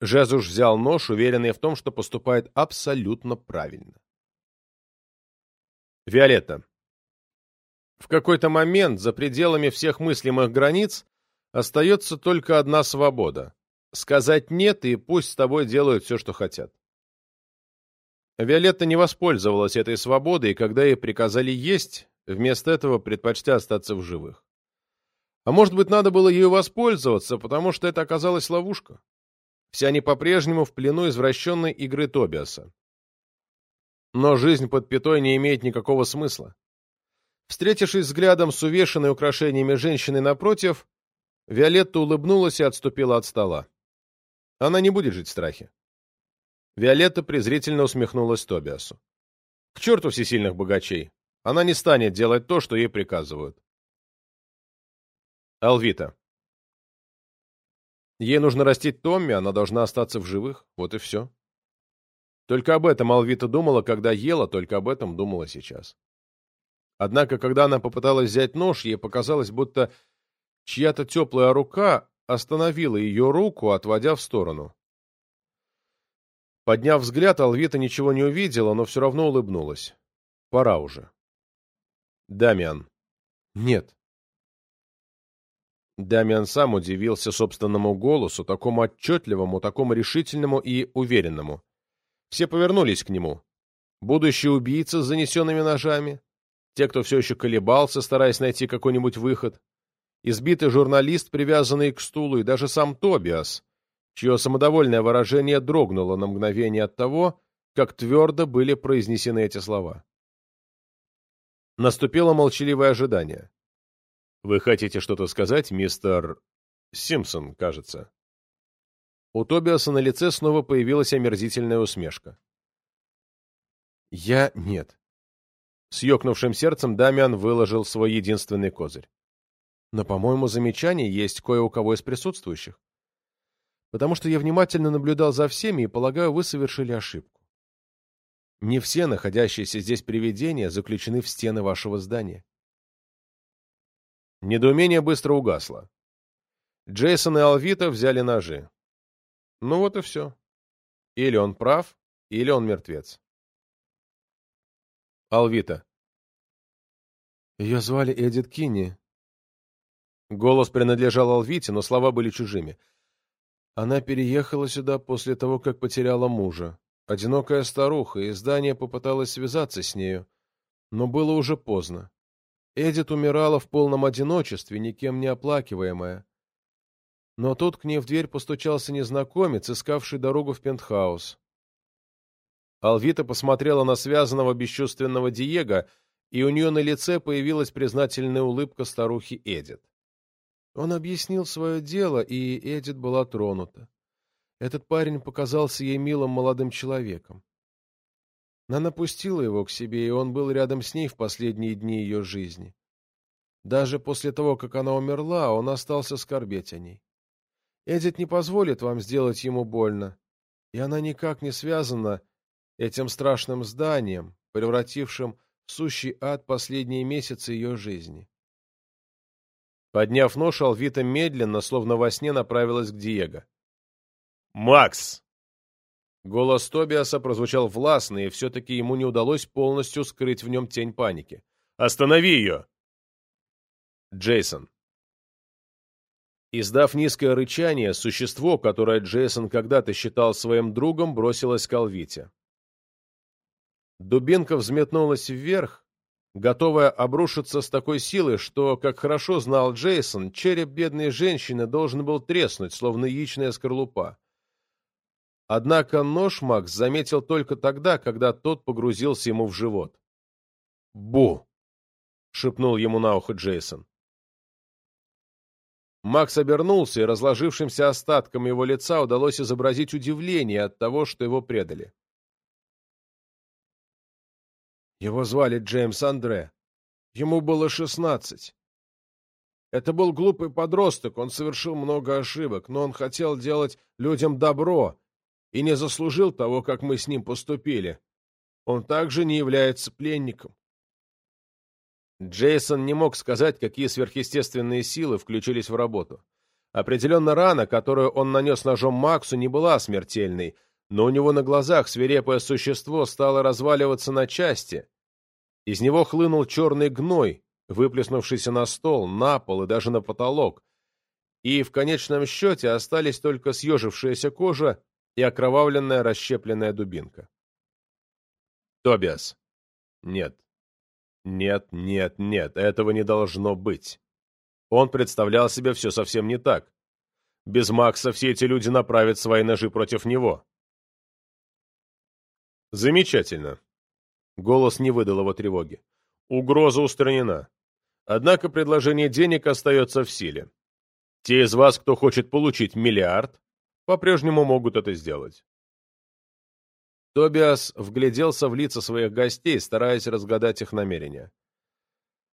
[SPEAKER 1] Жезуш взял нож, уверенный в том, что поступает абсолютно правильно. Виолетта. В какой-то момент, за пределами всех мыслимых границ, Остается только одна свобода — сказать «нет» и пусть с тобой делают все, что хотят. Виолетта не воспользовалась этой свободой, и когда ей приказали есть, вместо этого предпочтя остаться в живых. А может быть, надо было ею воспользоваться, потому что это оказалась ловушка. Все они по-прежнему в плену извращенной игры Тобиаса. Но жизнь под пятой не имеет никакого смысла. Встретившись взглядом с увешанной украшениями женщиной напротив, Виолетта улыбнулась и отступила от стола. Она не будет жить в страхе. Виолетта презрительно усмехнулась Тобиасу. К черту всесильных богачей. Она не станет делать то, что ей приказывают. Алвита. Ей нужно растить Томми, она должна остаться в живых. Вот и все. Только об этом Алвита думала, когда ела, только об этом думала сейчас. Однако, когда она попыталась взять нож, ей показалось, будто Чья-то теплая рука остановила ее руку, отводя в сторону. Подняв взгляд, Алвита ничего не увидела, но все равно улыбнулась. Пора уже. Дамиан. Нет. Дамиан сам удивился собственному голосу, такому отчетливому, такому решительному и уверенному. Все повернулись к нему. Будущий убийца с занесенными ножами, те, кто все еще колебался, стараясь найти какой-нибудь выход, избитый журналист, привязанный к стулу, и даже сам Тобиас, чье самодовольное выражение дрогнуло на мгновение от того, как твердо были произнесены эти слова. Наступило молчаливое ожидание. «Вы хотите что-то сказать, мистер... Симпсон, кажется?» У Тобиаса на лице снова появилась омерзительная усмешка. «Я нет». С ёкнувшим сердцем Дамиан выложил свой единственный козырь. «Но, по-моему, замечание есть кое у кого из присутствующих. Потому что я внимательно наблюдал за всеми и, полагаю, вы совершили ошибку. Не все находящиеся здесь привидения заключены в стены вашего здания». Недоумение быстро угасло. Джейсон и Алвита взяли ножи. Ну вот и все. Или он прав, или он мертвец. Алвита. Ее звали Эдит Кинни. Голос принадлежал Алвите, но слова были чужими. Она переехала сюда после того, как потеряла мужа. Одинокая старуха, и здание попыталась связаться с нею. Но было уже поздно. Эдит умирала в полном одиночестве, никем не оплакиваемая. Но тут к ней в дверь постучался незнакомец, искавший дорогу в пентхаус. Алвита посмотрела на связанного бесчувственного Диего, и у нее на лице появилась признательная улыбка старухи Эдит. Он объяснил свое дело, и Эдит была тронута. Этот парень показался ей милым молодым человеком. Она пустила его к себе, и он был рядом с ней в последние дни ее жизни. Даже после того, как она умерла, он остался скорбеть о ней. Эдит не позволит вам сделать ему больно, и она никак не связана этим страшным зданием, превратившим в сущий ад последние месяцы ее жизни. Подняв нож, Алвита медленно, словно во сне, направилась к Диего.
[SPEAKER 2] «Макс!»
[SPEAKER 1] Голос Тобиаса прозвучал властно, и все-таки ему не удалось полностью скрыть в нем тень паники.
[SPEAKER 2] «Останови ее!»
[SPEAKER 1] Джейсон. Издав низкое рычание, существо, которое Джейсон когда-то считал своим другом, бросилось к Алвите. Дубинка взметнулась вверх, готовая обрушиться с такой силой, что, как хорошо знал Джейсон, череп бедной женщины должен был треснуть, словно яичная скорлупа. Однако нож Макс заметил только тогда, когда тот погрузился ему в живот. «Бу!» — шепнул ему на ухо Джейсон. Макс обернулся, и разложившимся остатком его лица удалось изобразить удивление от того, что его предали. Его звали Джеймс Андре. Ему было шестнадцать. Это был глупый подросток, он совершил много ошибок, но он хотел делать людям добро и не заслужил того, как мы с ним поступили. Он также не является пленником. Джейсон не мог сказать, какие сверхъестественные силы включились в работу. Определенно рана, которую он нанес ножом Максу, не была смертельной, но у него на глазах свирепое существо стало разваливаться на части. Из него хлынул черный гной, выплеснувшийся на стол, на пол и даже на потолок. И в конечном счете остались только съежившаяся кожа и окровавленная расщепленная дубинка. Тобиас. Нет. Нет, нет, нет, этого не должно быть. Он представлял себе все совсем не так. Без Макса все эти люди направят свои ножи против него. Замечательно. Голос не выдал его тревоги. Угроза устранена. Однако предложение денег остается в силе. Те из вас, кто хочет получить миллиард, по-прежнему могут это сделать. Тобиас вгляделся в лица своих гостей, стараясь разгадать их намерения.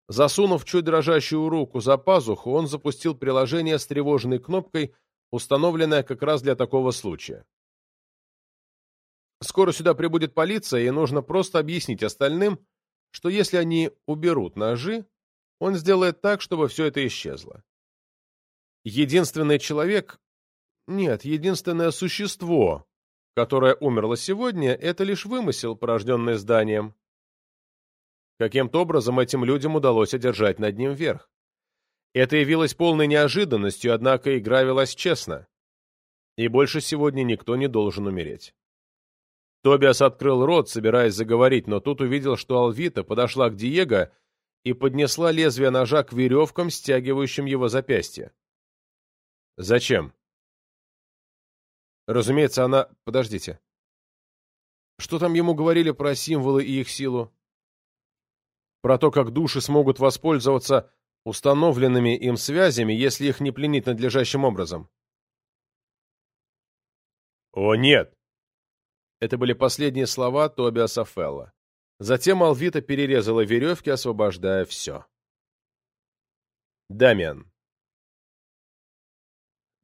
[SPEAKER 1] Засунув чуть дрожащую руку за пазуху, он запустил приложение с тревожной кнопкой, установленное как раз для такого случая. Скоро сюда прибудет полиция, и нужно просто объяснить остальным, что если они уберут ножи, он сделает так, чтобы все это исчезло. Единственный человек... Нет, единственное существо, которое умерло сегодня, это лишь вымысел, порожденный зданием. Каким-то образом этим людям удалось одержать над ним верх. Это явилось полной неожиданностью, однако игра велась честно. И больше сегодня никто не должен умереть. Тобиас открыл рот, собираясь заговорить, но тут увидел, что Алвита подошла к Диего и поднесла лезвие ножа к веревкам, стягивающим его запястье. «Зачем?» Разумеется, она... Подождите. Что там ему говорили про символы и их силу? Про то, как души смогут воспользоваться установленными им связями, если их не пленить надлежащим образом? «О, нет!» Это были последние слова Тобиаса Фелла. Затем Алвита перерезала веревки, освобождая все. Дамиан.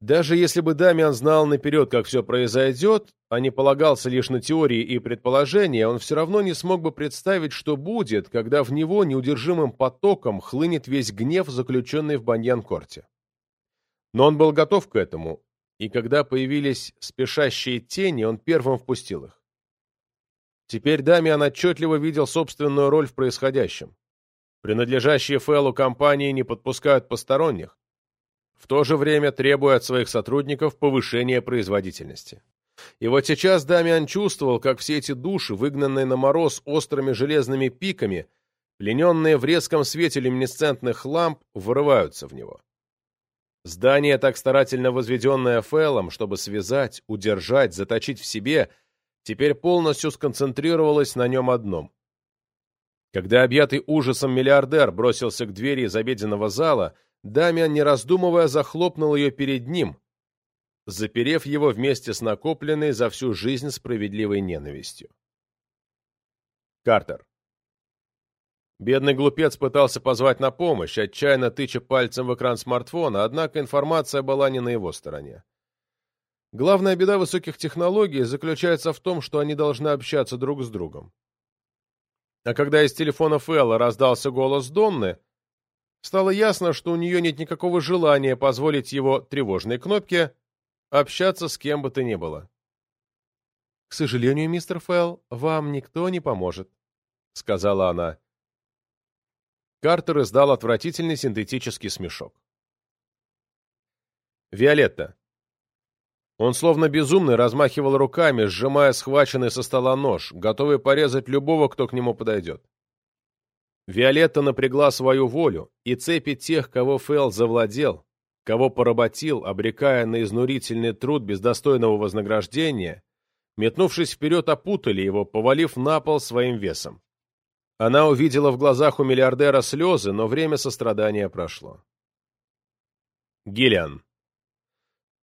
[SPEAKER 1] Даже если бы Дамиан знал наперед, как все произойдет, а не полагался лишь на теории и предположения, он все равно не смог бы представить, что будет, когда в него неудержимым потоком хлынет весь гнев, заключенный в Баньян-Корте. Но он был готов к этому, и когда появились спешащие тени, он первым впустил их. Теперь Дамиан отчетливо видел собственную роль в происходящем. Принадлежащие Фэллу компании не подпускают посторонних, в то же время требуя от своих сотрудников повышения производительности. И вот сейчас Дамиан чувствовал, как все эти души, выгнанные на мороз острыми железными пиками, плененные в резком свете люминесцентных ламп, вырываются в него. Здание, так старательно возведенное Фэллом, чтобы связать, удержать, заточить в себе, теперь полностью сконцентрировалось на нем одном. Когда объятый ужасом миллиардер бросился к двери из обеденного зала, Дамиан, не раздумывая, захлопнул ее перед ним, заперев его вместе с накопленной за всю жизнь справедливой ненавистью. Картер. Бедный глупец пытался позвать на помощь, отчаянно тыча пальцем в экран смартфона, однако информация была не на его стороне. Главная беда высоких технологий заключается в том, что они должны общаться друг с другом. А когда из телефона Фэлла раздался голос Донны, стало ясно, что у нее нет никакого желания позволить его тревожной кнопке общаться с кем бы то ни было. «К сожалению, мистер Фелл, вам никто не поможет», — сказала она. Картер издал отвратительный синтетический смешок. «Виолетта». Он словно безумный размахивал руками, сжимая схваченный со стола нож, готовый порезать любого, кто к нему подойдет. Виолетта напрягла свою волю, и цепи тех, кого Фэл завладел, кого поработил, обрекая на изнурительный труд без достойного вознаграждения, метнувшись вперед, опутали его, повалив на пол своим весом. Она увидела в глазах у миллиардера слезы, но время сострадания прошло. Гиллиан.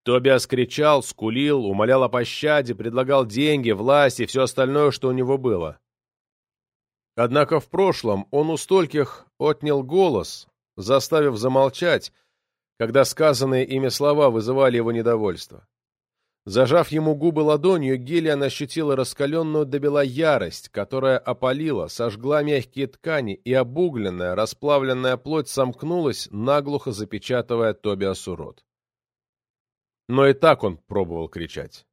[SPEAKER 1] Тобиас кричал, скулил, умолял о пощаде, предлагал деньги, власть и все остальное, что у него было. Однако в прошлом он у стольких отнял голос, заставив замолчать, когда сказанные ими слова вызывали его недовольство. Зажав ему губы ладонью, Гиллиан ощутила раскаленную до бела ярость, которая опалила, сожгла мягкие ткани, и обугленная, расплавленная плоть сомкнулась, наглухо запечатывая Тобиасу рот. Но и так он пробовал кричать.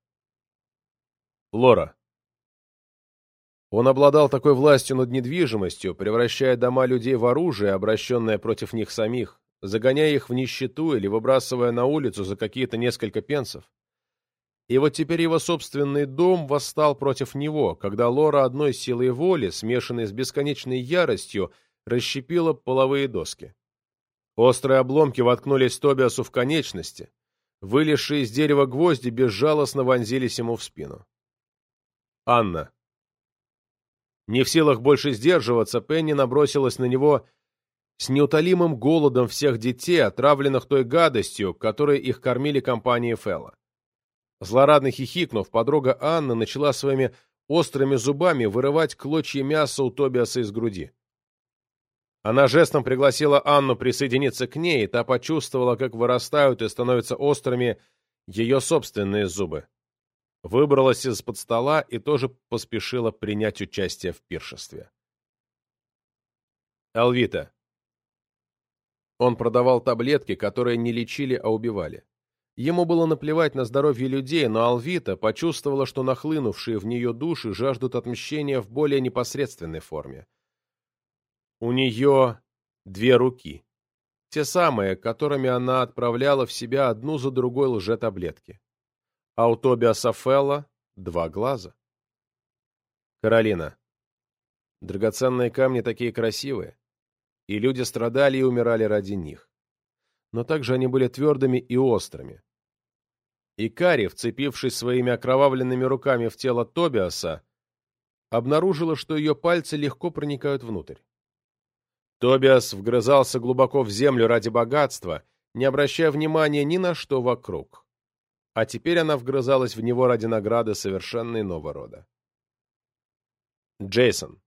[SPEAKER 1] «Лора, он обладал такой властью над недвижимостью, превращая дома людей в оружие, обращенное против них самих, загоняя их в нищету или выбрасывая на улицу за какие-то несколько пенсов. И вот теперь его собственный дом восстал против него, когда Лора одной силой воли, смешанной с бесконечной яростью, расщепила половые доски. Острые обломки воткнулись Тобиасу в конечности, вылезшие из дерева гвозди безжалостно вонзились ему в спину. Анна. Не в силах больше сдерживаться, Пенни набросилась на него с неутолимым голодом всех детей, отравленных той гадостью, которой их кормили компании Фэлла. Злорадно хихикнув, подруга Анна начала своими острыми зубами вырывать клочья мяса у Тобиаса из груди. Она жестом пригласила Анну присоединиться к ней, и та почувствовала, как вырастают и становятся острыми ее собственные зубы выбралась из-под стола и тоже поспешила принять участие в пиршестве. Алвита. Он продавал таблетки, которые не лечили, а убивали. Ему было наплевать на здоровье людей, но Алвита почувствовала, что нахлынувшие в нее души жаждут отмщения в более непосредственной форме. У нее две руки. Те самые, которыми она отправляла в себя одну за другой лжетаблетки а у Тобиаса Фелла два глаза. Каролина. Драгоценные камни такие красивые, и люди страдали и умирали ради них. Но также они были твердыми и острыми. И Кари, вцепившись своими окровавленными руками в тело Тобиаса, обнаружила, что ее пальцы легко проникают внутрь. Тобиас вгрызался глубоко в землю ради богатства, не обращая внимания ни на что вокруг. А теперь она вгрызалась в него ради награды совершенно иного рода. Джейсон.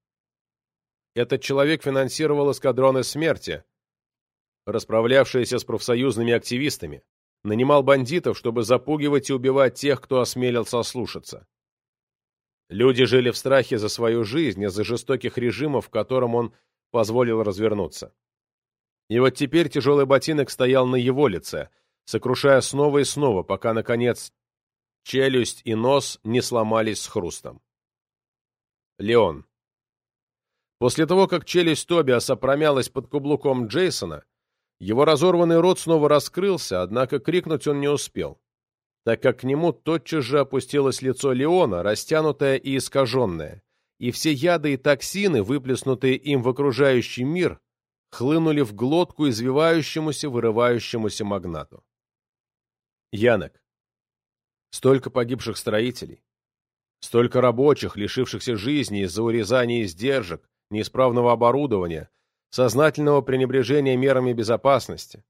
[SPEAKER 1] Этот человек финансировал эскадроны смерти, расправлявшиеся с профсоюзными активистами, нанимал бандитов, чтобы запугивать и убивать тех, кто осмелился ослушаться. Люди жили в страхе за свою жизнь из-за жестоких режимов, которым он позволил развернуться. И вот теперь тяжелый ботинок стоял на его лице, сокрушая снова и снова, пока, наконец, челюсть и нос не сломались с хрустом. Леон. После того, как челюсть Тобиаса промялась под каблуком Джейсона, его разорванный рот снова раскрылся, однако крикнуть он не успел, так как к нему тотчас же опустилось лицо Леона, растянутое и искаженное, и все яды и токсины, выплеснутые им в окружающий мир, хлынули в глотку извивающемуся, вырывающемуся магнату. Янок. Столько погибших строителей, столько рабочих, лишившихся жизни из-за урезания издержек, неисправного оборудования, сознательного пренебрежения мерами безопасности.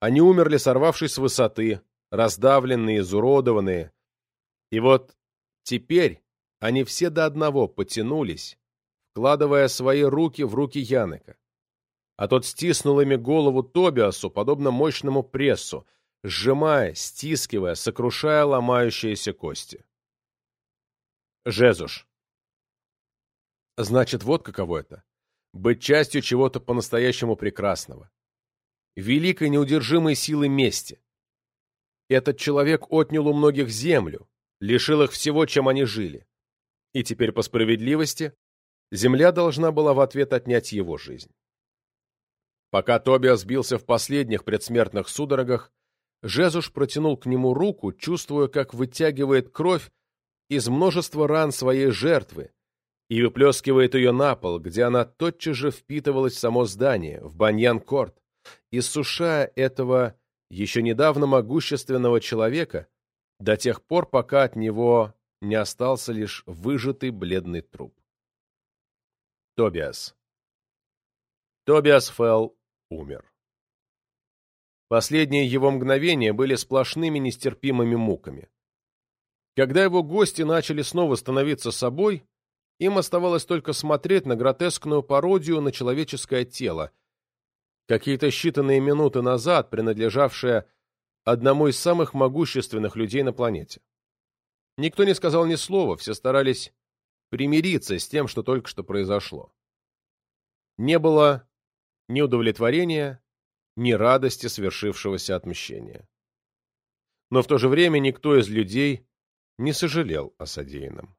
[SPEAKER 1] Они умерли, сорвавшись с высоты, раздавленные, изуродованные. И вот теперь они все до одного потянулись, вкладывая свои руки в руки Янека. А тот стиснул ими голову Тобиасу, подобно мощному прессу, сжимая, стискивая, сокрушая ломающиеся кости. Жезуш. Значит, вот каково это быть частью чего-то по-настоящему прекрасного, великой неудержимой силы мести. Этот человек отнял у многих землю, лишил их всего, чем они жили. И теперь, по справедливости, земля должна была в ответ отнять его жизнь. Пока Тобиас бился в последних предсмертных судорогах, Жезуш протянул к нему руку, чувствуя, как вытягивает кровь из множества ран своей жертвы, и выплескивает ее на пол, где она тотчас же впитывалась в само здание, в баньян-корт, иссушая этого еще недавно могущественного человека до тех пор, пока от него не остался лишь выжатый бледный труп. Тобиас. Тобиас Фелл умер. Последние его мгновения были сплошными нестерпимыми муками. Когда его гости начали снова становиться собой, им оставалось только смотреть на гротескную пародию на человеческое тело, какие-то считанные минуты назад принадлежавшее одному из самых могущественных людей на планете. Никто не сказал ни слова, все старались примириться с тем, что только что произошло. Не было ни удовлетворения, ни радости свершившегося отмщения. Но в то же время никто из людей не сожалел о содеянном.